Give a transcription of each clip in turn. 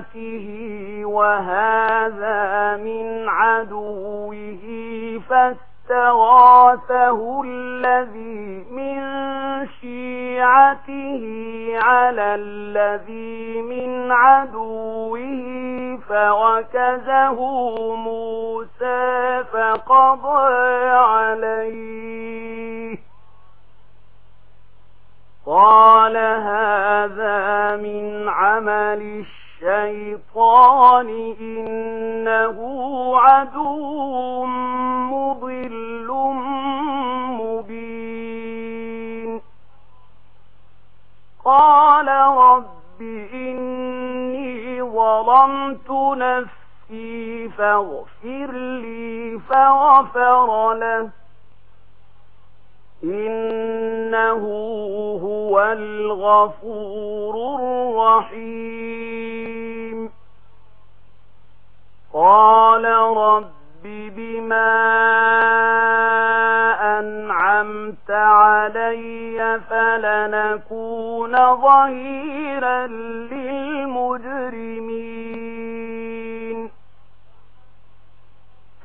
طاعته وهذا من عدوه فاستغاثه الذي من شيعته على الذي من عدوه فوكزه موسى فقضى عليه. قال هذا من عمل الشيء الشيطان إنه عدو مضل مبين. قال رب إني ظلمت نفسي فاغفر لي فغفر له. إنه الغفور الرحيم. قال رب بما أنعمت علي فلنكون ظهيرا للمجرمين.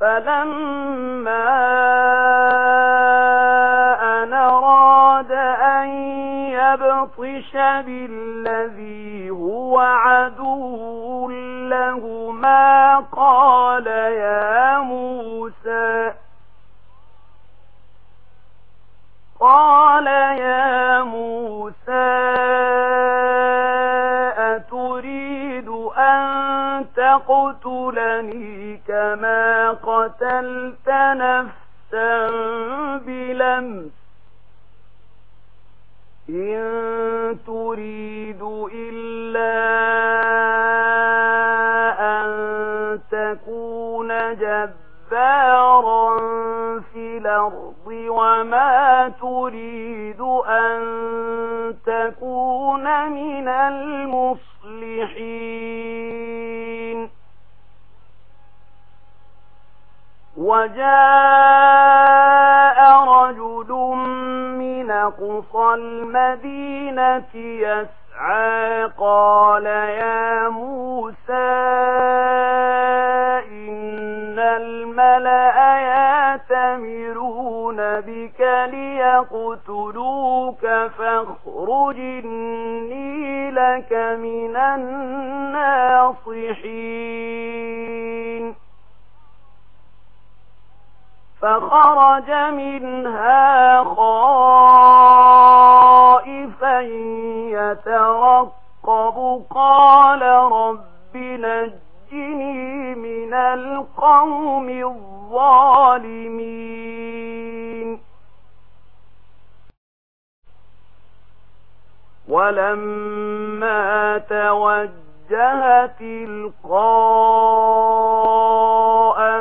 فلما أن أراد أن يبطش بالذي هو عدو لهما قال يا موسى تقتلني كما قتلت نفسا بلم إن تريد إلا أن تكون جبارا في الأرض وما تريد أن تكون من المصلحين. وجاء رجل من قصى المدينة يسعى قال يا موسى إن الملأ يأتمرون بك ليقتلوك فاخرجني لك من الناصحين. فخرج منها خائفا يترقب. قال رب نجني من القوم الظالمين. ولما توجه تلقاه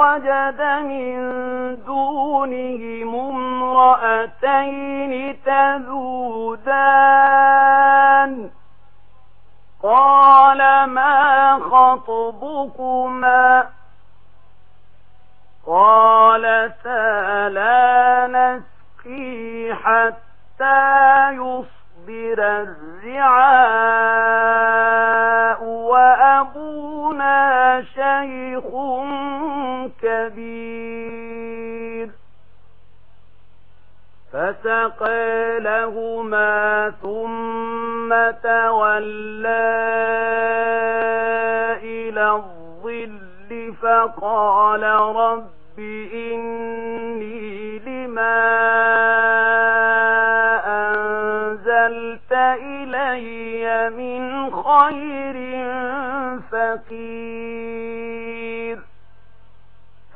وجد من دونه ممرأتين تذودان. قال ما خطبكما؟ قال سالا نسقي حتى يصبر الرعاء وأبونا شيخ كبير فسقى لهما ثم تولى إلى الظل فقال رب إني لما أنزلت إلي من خير فقير.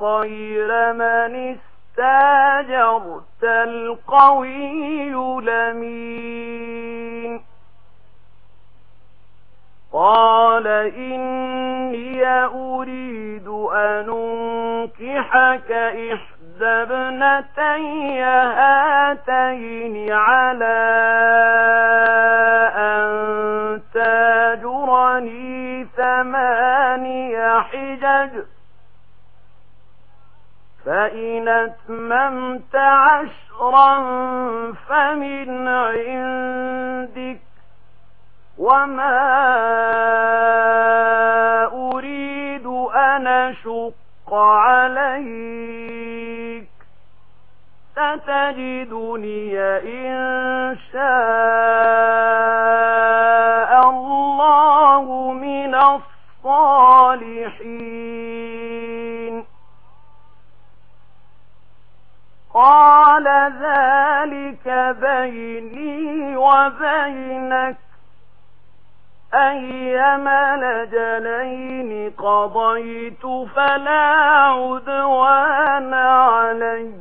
خير من استاجرت القوي لمين قال إني أريد أن أنكحك إحدى ابنتي أتممت عشرا فمن عندك وما أريد أن أشق عليك ستجدني إن شاء أيام لجلين قضيت فلا عدوان علي.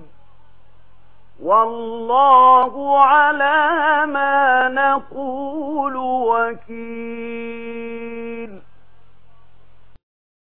والله على ما نقول وكيل.